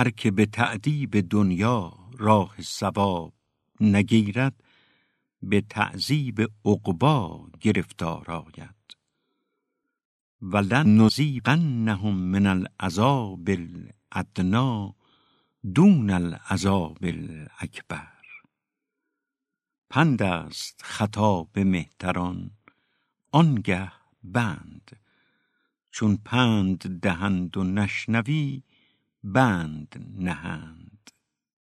هر که به تعذیب دنیا راه ثواب نگیرد به تعذیب عقبا گرفتار آید. ولن نذیقنهم من العذاب الادنا دون العذاب الاکبر. پند است خطاب مهتران آنگه بند. چون پند دهند و نشنوی بند نهند.